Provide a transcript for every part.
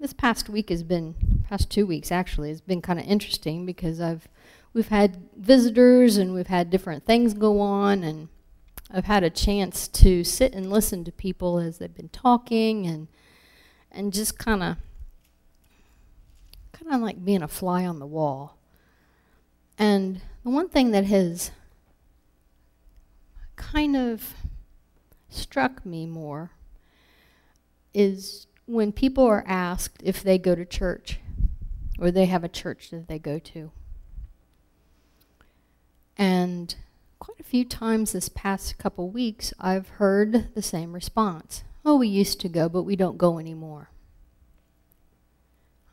this past week has been, past two weeks actually, has been kind of interesting because I've, we've had visitors and we've had different things go on and I've had a chance to sit and listen to people as they've been talking and, and just kind of, kind of like being a fly on the wall. And the one thing that has kind of struck me more is when people are asked if they go to church or they have a church that they go to. And quite a few times this past couple weeks, I've heard the same response. Oh, we used to go, but we don't go anymore.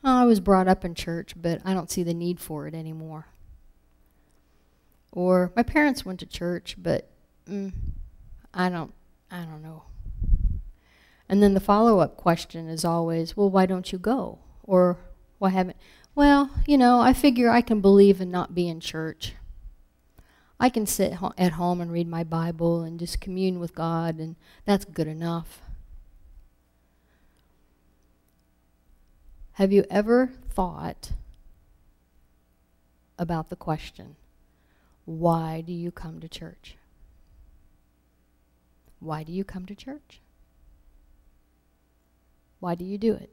Oh, I was brought up in church, but I don't see the need for it anymore. Or my parents went to church, but mm, I don't, I don't know. And then the follow-up question is always, well, why don't you go? Or why haven't, well, you know, I figure I can believe and not be in church. I can sit ho at home and read my Bible and just commune with God, and that's good enough. Have you ever thought about the question, why do you come to church? Why do you come to church? Why do you do it?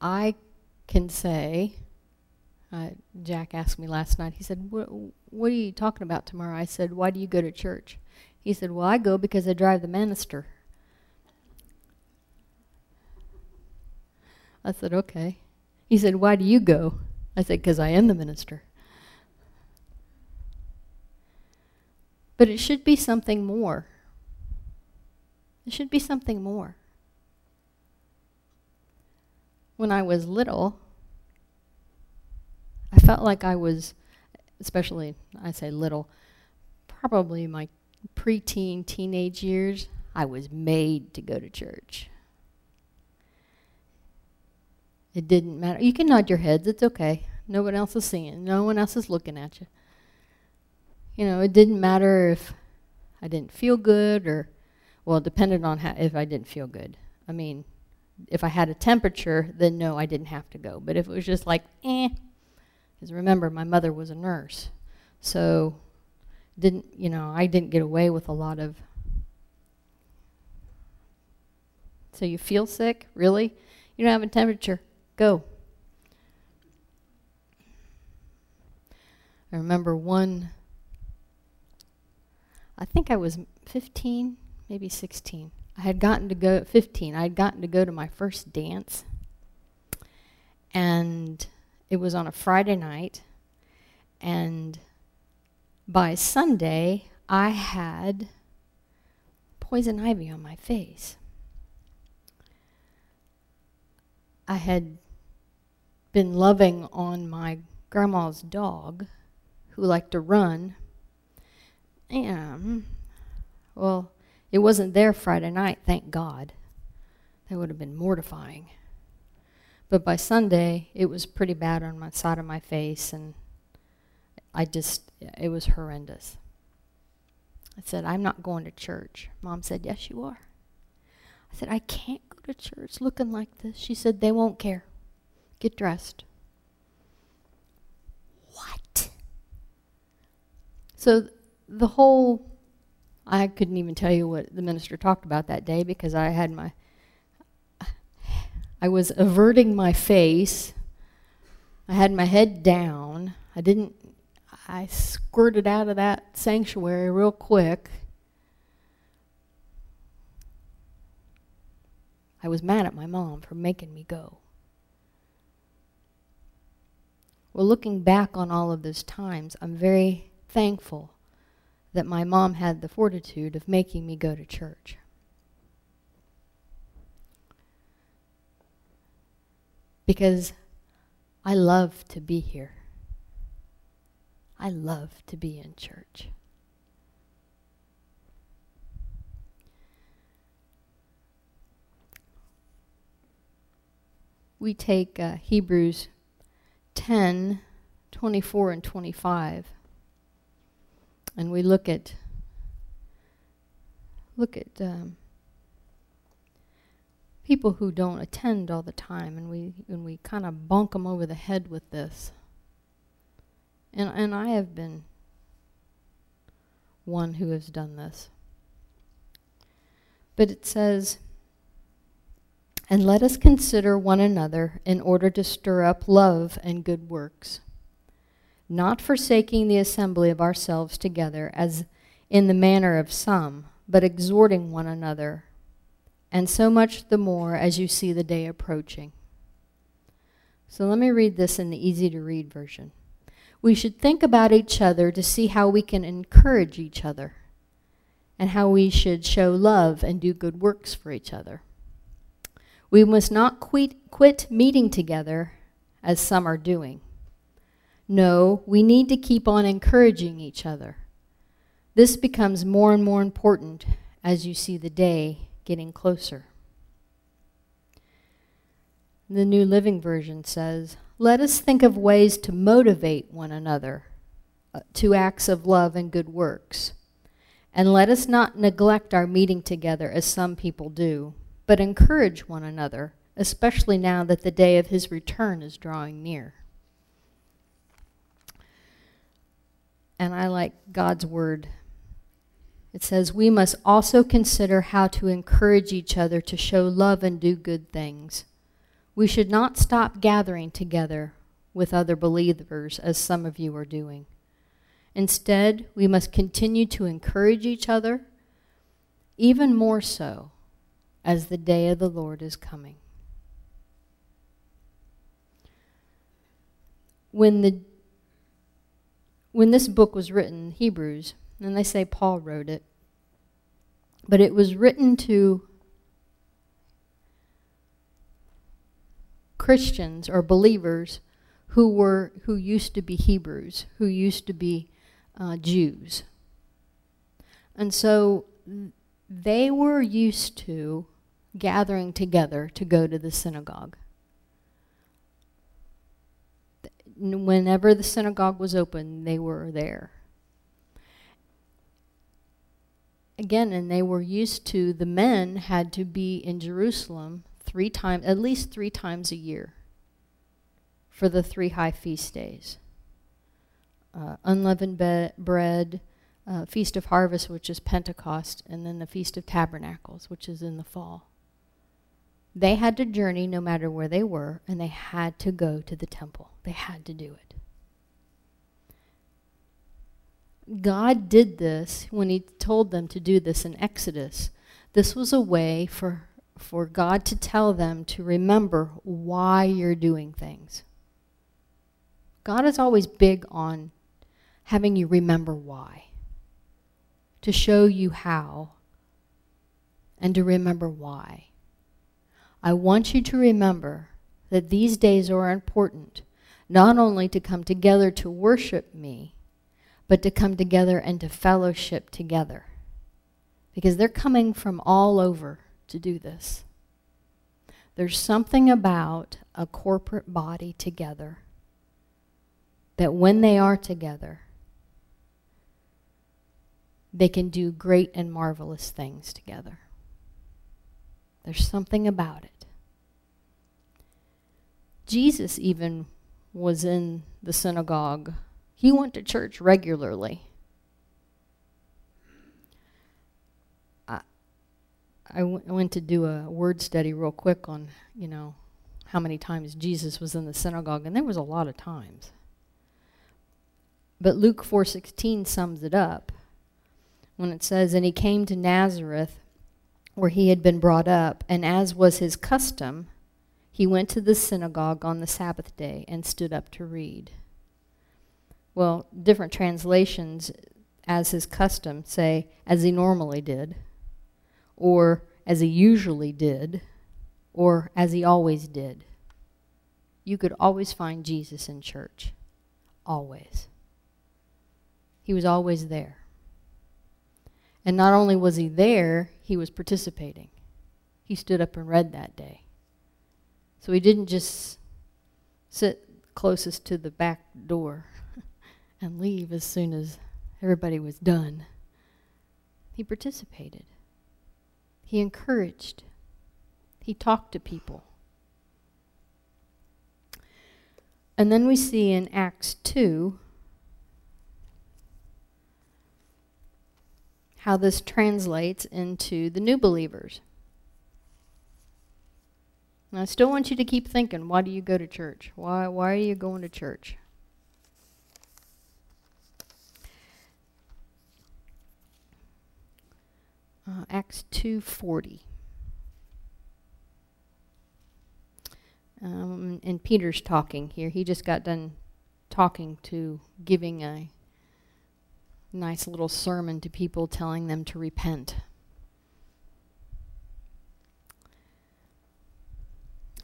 I can say, uh, Jack asked me last night, he said, what, what are you talking about tomorrow? I said, why do you go to church? He said, well, I go because I drive the minister. I said, okay. He said, why do you go? I said, because I am the minister. But it should be something more. It should be something more. When I was little, I felt like I was, especially, I say little, probably my preteen, teenage years, I was made to go to church. It didn't matter. You can nod your heads. It's okay. No one else is seeing. No one else is looking at you. You know, it didn't matter if I didn't feel good or well, it depended on how, if I didn't feel good. I mean, if I had a temperature, then no, I didn't have to go. But if it was just like, eh, because remember, my mother was a nurse. So, didn't, you know, I didn't get away with a lot of, so you feel sick? Really? You don't have a temperature? Go. I remember one, I think I was 15, maybe 16. I had gotten to go, 15, I had gotten to go to my first dance. And it was on a Friday night. And by Sunday, I had poison ivy on my face. I had been loving on my grandma's dog who liked to run. And, well, it wasn't there Friday night, thank God. That would have been mortifying. But by Sunday, it was pretty bad on my side of my face, and I just, it was horrendous. I said, I'm not going to church. Mom said, yes, you are. I said, I can't go to church looking like this. She said, they won't care. Get dressed. What? So the whole I couldn't even tell you what the minister talked about that day because I had my, I was averting my face. I had my head down. I didn't, I squirted out of that sanctuary real quick. I was mad at my mom for making me go. Well, looking back on all of those times, I'm very thankful that my mom had the fortitude of making me go to church. Because I love to be here. I love to be in church. We take uh, Hebrews 10, 24 and 25 and we look at look at um, people who don't attend all the time, and we, and we kind of bonk them over the head with this. And, and I have been one who has done this. But it says, And let us consider one another in order to stir up love and good works, not forsaking the assembly of ourselves together as in the manner of some, but exhorting one another, and so much the more as you see the day approaching. So let me read this in the easy-to-read version. We should think about each other to see how we can encourage each other and how we should show love and do good works for each other. We must not quit, quit meeting together as some are doing. No, we need to keep on encouraging each other. This becomes more and more important as you see the day getting closer. The New Living Version says, let us think of ways to motivate one another uh, to acts of love and good works. And let us not neglect our meeting together as some people do, but encourage one another, especially now that the day of his return is drawing near. And I like God's word. It says, we must also consider how to encourage each other to show love and do good things. We should not stop gathering together with other believers as some of you are doing. Instead, we must continue to encourage each other, even more so as the day of the Lord is coming. When the when this book was written, Hebrews, and they say Paul wrote it, but it was written to Christians or believers who were who used to be Hebrews, who used to be uh, Jews. And so they were used to gathering together to go to the synagogue. Whenever the synagogue was open, they were there. Again, and they were used to, the men had to be in Jerusalem three times, at least three times a year for the three high feast days uh, unleavened bread, uh, Feast of Harvest, which is Pentecost, and then the Feast of Tabernacles, which is in the fall. They had to journey no matter where they were, and they had to go to the temple. They had to do it. God did this when he told them to do this in Exodus. This was a way for, for God to tell them to remember why you're doing things. God is always big on having you remember why. To show you how and to remember why. I want you to remember that these days are important, not only to come together to worship me, but to come together and to fellowship together. Because they're coming from all over to do this. There's something about a corporate body together that when they are together, they can do great and marvelous things together. There's something about it. Jesus even was in the synagogue. He went to church regularly. I, I went to do a word study real quick on, you know, how many times Jesus was in the synagogue, and there was a lot of times. But Luke 4.16 sums it up when it says, And he came to Nazareth, where he had been brought up, and as was his custom, he went to the synagogue on the Sabbath day and stood up to read. Well, different translations, as his custom, say, as he normally did, or as he usually did, or as he always did. You could always find Jesus in church. Always. He was always there. And not only was he there, he was participating. He stood up and read that day. So he didn't just sit closest to the back door and leave as soon as everybody was done. He participated. He encouraged. He talked to people. And then we see in Acts 2 how this translates into the new believers. And I still want you to keep thinking, why do you go to church? Why, why are you going to church? Uh, Acts 2.40. Um, and Peter's talking here. He just got done talking to, giving a nice little sermon to people telling them to repent.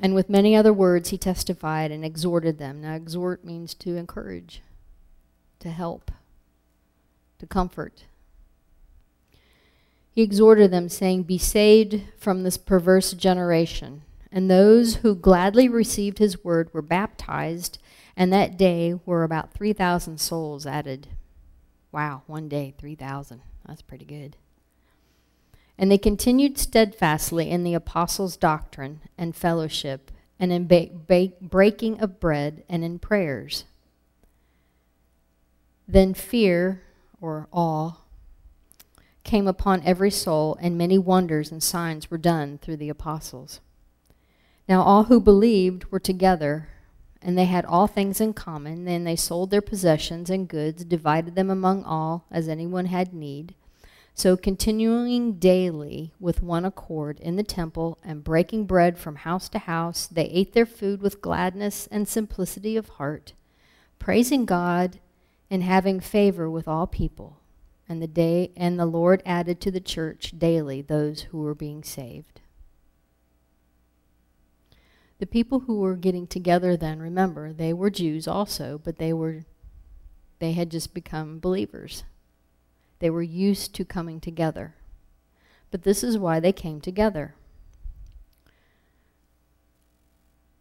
And with many other words he testified and exhorted them. Now exhort means to encourage, to help, to comfort. He exhorted them saying, Be saved from this perverse generation. And those who gladly received his word were baptized, and that day were about 3,000 souls added. Wow, one day, 3,000. That's pretty good. And they continued steadfastly in the apostles' doctrine and fellowship, and in breaking of bread and in prayers. Then fear, or awe, came upon every soul, and many wonders and signs were done through the apostles. Now all who believed were together, and they had all things in common. Then they sold their possessions and goods, divided them among all, as anyone had need. So continuing daily with one accord in the temple and breaking bread from house to house, they ate their food with gladness and simplicity of heart, praising God and having favor with all people. And the day and the Lord added to the church daily those who were being saved. The people who were getting together then, remember, they were Jews also, but they were they had just become believers. They were used to coming together. But this is why they came together.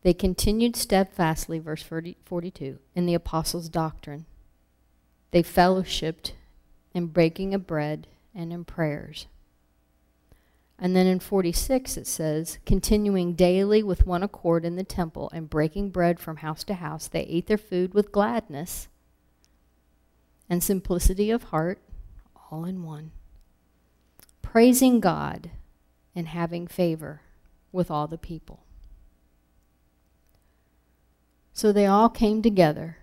They continued steadfastly, verse 40, 42, in the apostles' doctrine. They fellowshipped in breaking of bread and in prayers. And then in 46 it says, continuing daily with one accord in the temple and breaking bread from house to house, they ate their food with gladness and simplicity of heart, all in one, praising God and having favor with all the people. So they all came together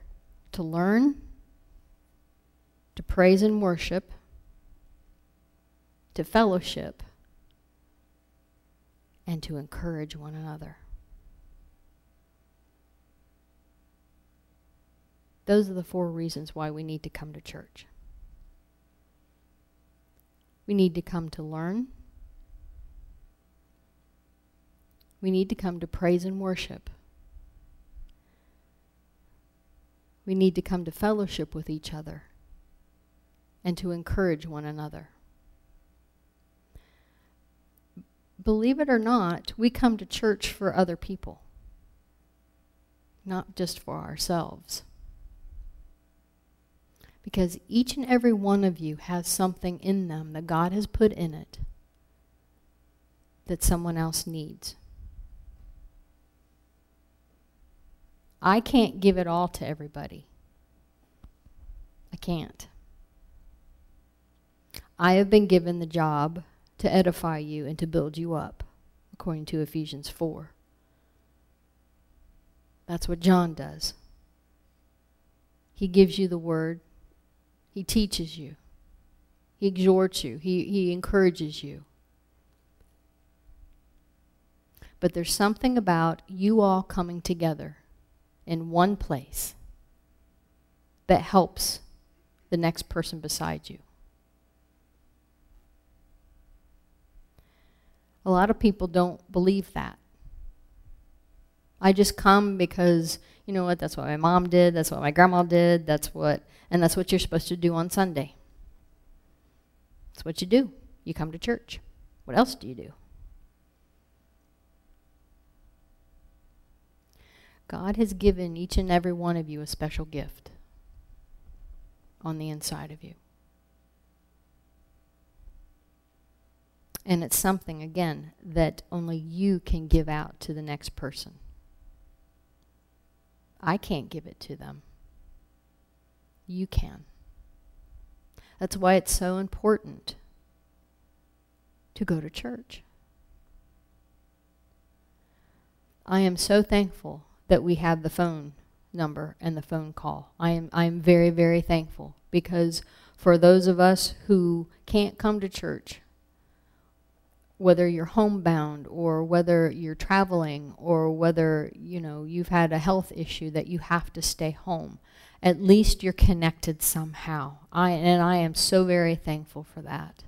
to learn, to praise and worship, to fellowship, and to encourage one another. Those are the four reasons why we need to come to church. We need to come to learn. We need to come to praise and worship. We need to come to fellowship with each other and to encourage one another. Believe it or not, we come to church for other people, not just for ourselves because each and every one of you has something in them that God has put in it that someone else needs. I can't give it all to everybody. I can't. I have been given the job to edify you and to build you up, according to Ephesians 4. That's what John does. He gives you the word he teaches you. He exhorts you. He, he encourages you. But there's something about you all coming together in one place that helps the next person beside you. A lot of people don't believe that. I just come because, you know what, that's what my mom did, that's what my grandma did, that's what and that's what you're supposed to do on Sunday. That's what you do. You come to church. What else do you do? God has given each and every one of you a special gift on the inside of you. And it's something, again, that only you can give out to the next person. I can't give it to them. You can. That's why it's so important to go to church. I am so thankful that we have the phone number and the phone call. I am I am very very thankful because for those of us who can't come to church whether you're homebound or whether you're traveling or whether you know you've had a health issue that you have to stay home. At least you're connected somehow. I and I am so very thankful for that.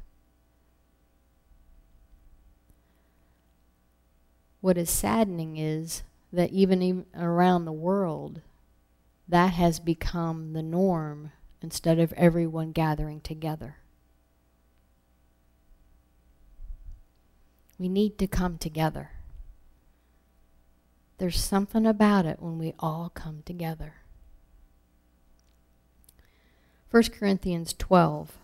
What is saddening is that even, even around the world that has become the norm instead of everyone gathering together We need to come together. There's something about it when we all come together. 1 Corinthians 12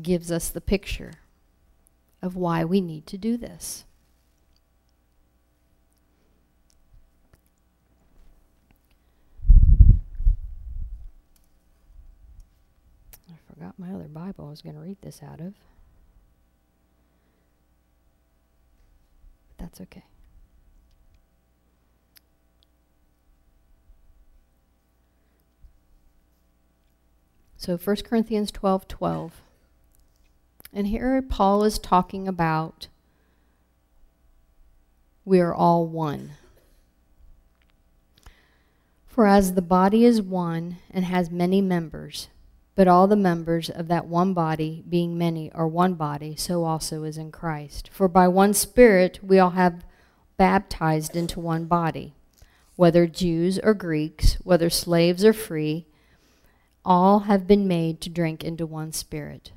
gives us the picture of why we need to do this. Forgot my other Bible I was going to read this out of. But that's okay. So 1 Corinthians 12, 12. And here Paul is talking about we are all one. For as the body is one and has many members, but all the members of that one body, being many, are one body, so also is in Christ. For by one Spirit we all have baptized into one body, whether Jews or Greeks, whether slaves or free, all have been made to drink into one Spirit.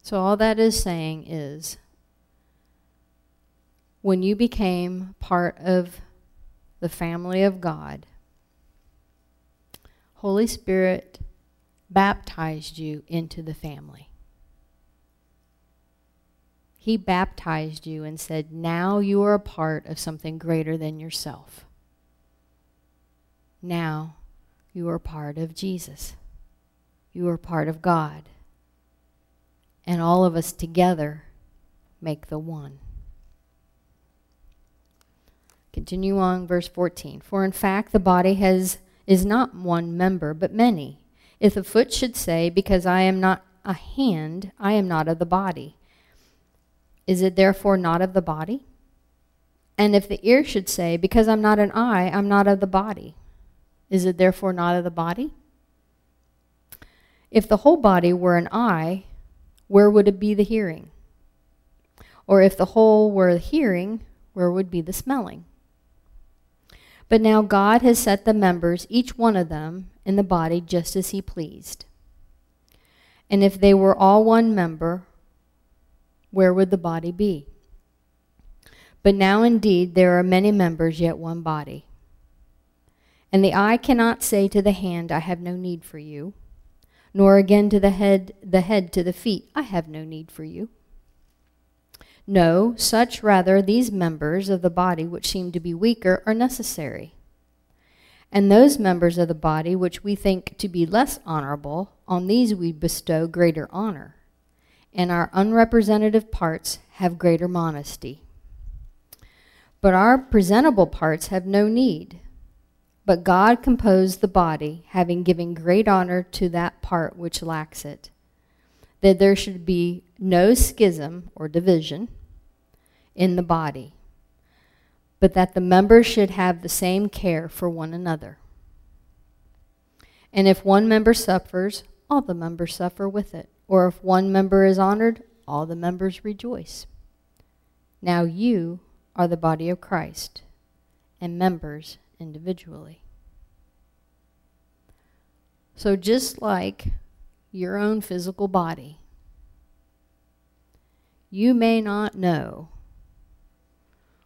So all that is saying is, when you became part of the family of God, Holy Spirit baptized you into the family. He baptized you and said, now you are a part of something greater than yourself. Now you are part of Jesus. You are part of God. And all of us together make the one. Continue on verse 14. For in fact the body has is not one member but many. If the foot should say, Because I am not a hand, I am not of the body, is it therefore not of the body? And if the ear should say, Because I'm not an eye, I'm not of the body, is it therefore not of the body? If the whole body were an eye, where would it be the hearing? Or if the whole were the hearing, where would be the smelling? But now God has set the members, each one of them, in the body just as he pleased. And if they were all one member, where would the body be? But now indeed there are many members, yet one body. And the eye cannot say to the hand, I have no need for you, nor again to the head, the head to the feet, I have no need for you. No, such rather these members of the body which seem to be weaker are necessary. And those members of the body which we think to be less honorable, on these we bestow greater honor. And our unrepresentative parts have greater modesty. But our presentable parts have no need. But God composed the body, having given great honor to that part which lacks it, that there should be no schism or division, in the body, but that the members should have the same care for one another. And if one member suffers, all the members suffer with it. Or if one member is honored, all the members rejoice. Now you are the body of Christ, and members individually. So just like your own physical body, you may not know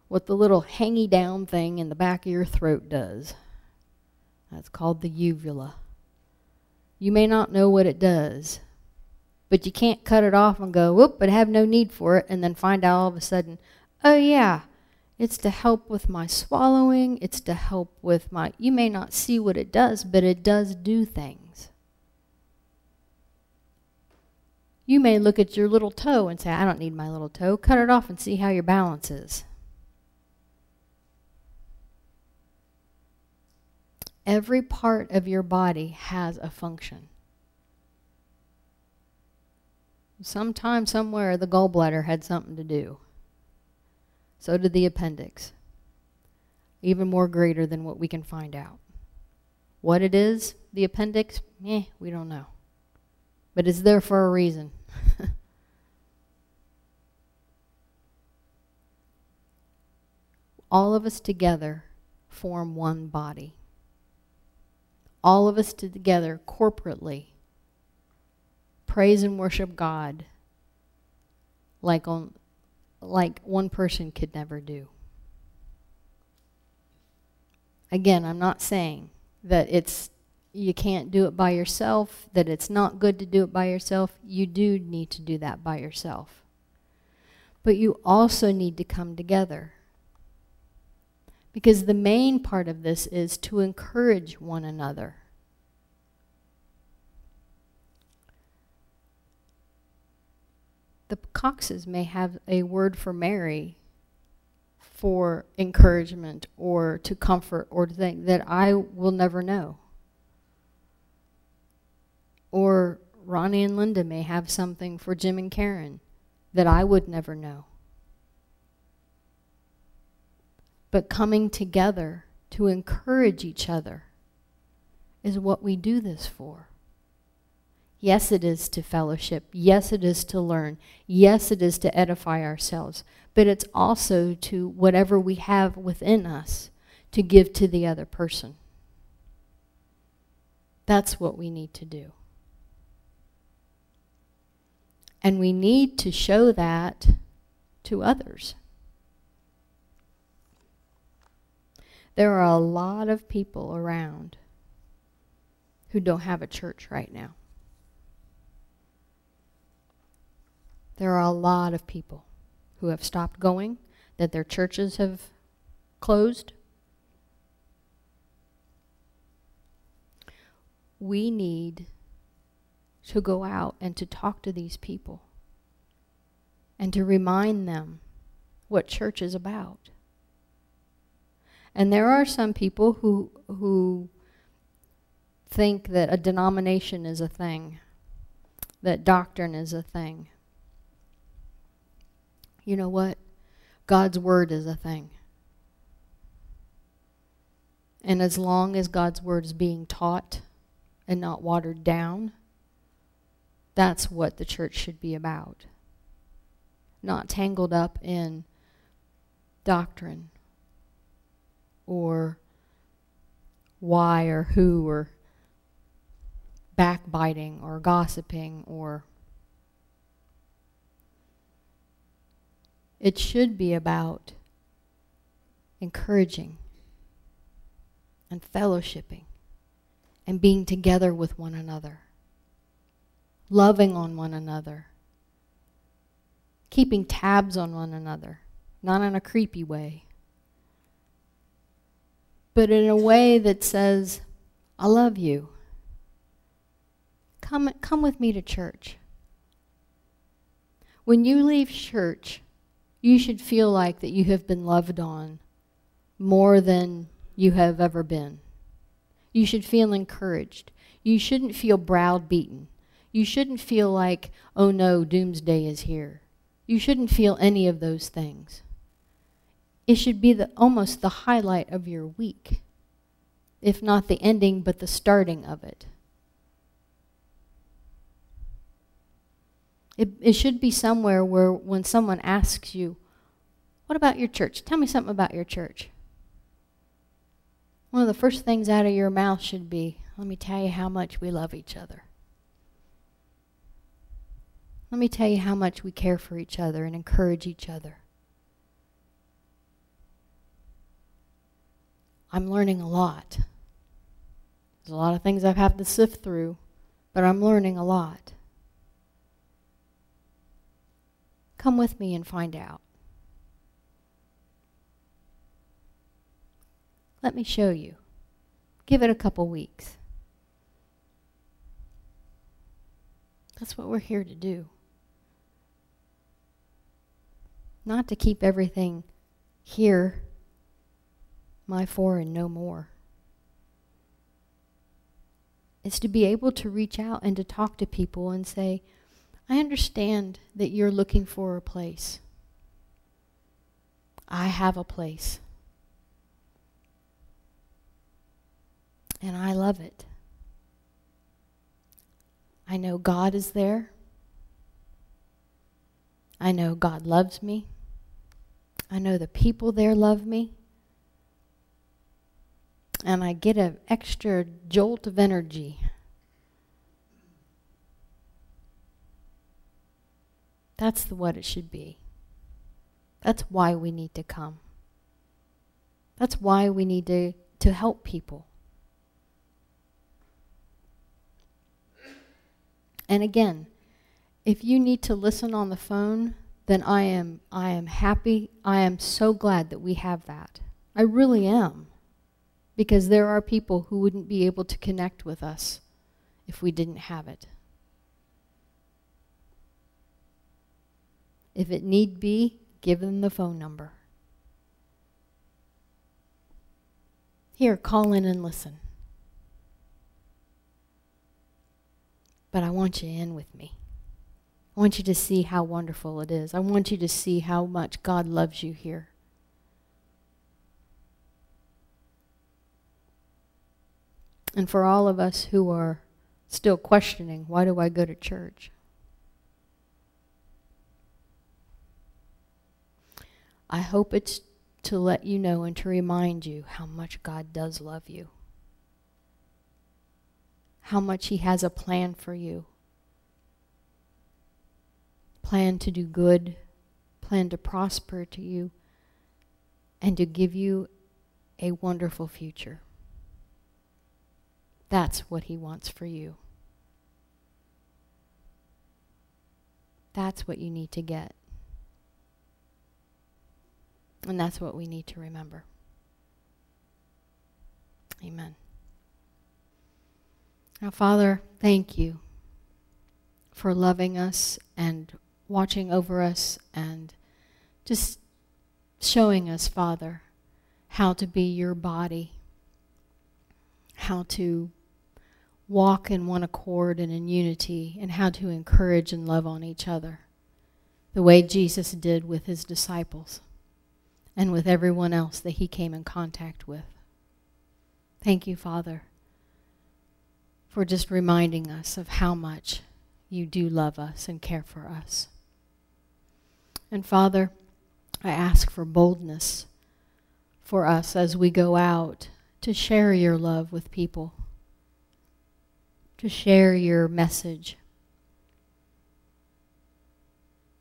what the little hangy down thing in the back of your throat does. That's called the uvula. You may not know what it does, But you can't cut it off and go, whoop, but have no need for it, and then find out all of a sudden, oh yeah, it's to help with my swallowing. It's to help with my, you may not see what it does, but it does do things. You may look at your little toe and say, I don't need my little toe. Cut it off and see how your balance is. Every part of your body has a function. Sometime, somewhere, the gallbladder had something to do. So did the appendix. Even more greater than what we can find out. What it is, the appendix, eh, we don't know. But it's there for a reason. All of us together form one body all of us together corporately praise and worship God like on like one person could never do. Again, I'm not saying that it's you can't do it by yourself, that it's not good to do it by yourself. You do need to do that by yourself. But you also need to come together. Because the main part of this is to encourage one another. The Coxes may have a word for Mary for encouragement or to comfort or to think that I will never know. Or Ronnie and Linda may have something for Jim and Karen that I would never know. But coming together to encourage each other is what we do this for. Yes, it is to fellowship. Yes, it is to learn. Yes, it is to edify ourselves. But it's also to whatever we have within us to give to the other person. That's what we need to do. And we need to show that to others. There are a lot of people around who don't have a church right now. There are a lot of people who have stopped going, that their churches have closed. We need to go out and to talk to these people and to remind them what church is about. And there are some people who who think that a denomination is a thing, that doctrine is a thing. You know what? God's word is a thing. And as long as God's word is being taught and not watered down, that's what the church should be about. Not tangled up in doctrine or why or who or backbiting or gossiping or it should be about encouraging and fellowshipping and being together with one another loving on one another keeping tabs on one another not in a creepy way but in a way that says, I love you. Come, come with me to church. When you leave church, you should feel like that you have been loved on more than you have ever been. You should feel encouraged. You shouldn't feel browbeaten. You shouldn't feel like, oh no, doomsday is here. You shouldn't feel any of those things it should be the almost the highlight of your week. If not the ending, but the starting of it. It, it should be somewhere where when someone asks you, what about your church? Tell me something about your church. One of the first things out of your mouth should be, let me tell you how much we love each other. Let me tell you how much we care for each other and encourage each other. I'm learning a lot. There's a lot of things I've had to sift through, but I'm learning a lot. Come with me and find out. Let me show you. Give it a couple weeks. That's what we're here to do. Not to keep everything here, my for and no more. It's to be able to reach out and to talk to people and say, I understand that you're looking for a place. I have a place. And I love it. I know God is there. I know God loves me. I know the people there love me. And I get an extra jolt of energy. That's the, what it should be. That's why we need to come. That's why we need to, to help people. And again, if you need to listen on the phone, then I am, I am happy. I am so glad that we have that. I really am. Because there are people who wouldn't be able to connect with us if we didn't have it. If it need be, give them the phone number. Here, call in and listen. But I want you in with me. I want you to see how wonderful it is. I want you to see how much God loves you here. And for all of us who are still questioning, why do I go to church? I hope it's to let you know and to remind you how much God does love you how much he has a plan for you. Plan to do good, plan to prosper to you, and to give you a wonderful future. That's what he wants for you. That's what you need to get. And that's what we need to remember. Amen. Now, Father, thank you for loving us and watching over us and just showing us, Father, how to be your body, how to walk in one accord and in unity, and how to encourage and love on each other, the way Jesus did with his disciples and with everyone else that he came in contact with. Thank you, Father for just reminding us of how much you do love us and care for us. And Father, I ask for boldness for us as we go out to share your love with people, to share your message.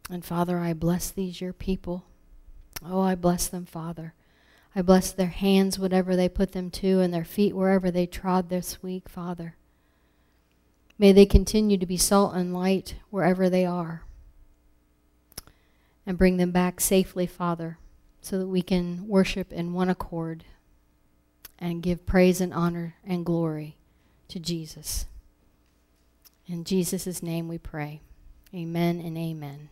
And Father, I bless these your people. Oh, I bless them, Father. I bless their hands, whatever they put them to, and their feet wherever they trod this week, Father. May they continue to be salt and light wherever they are. And bring them back safely, Father, so that we can worship in one accord and give praise and honor and glory to Jesus. In Jesus' name we pray. Amen and amen.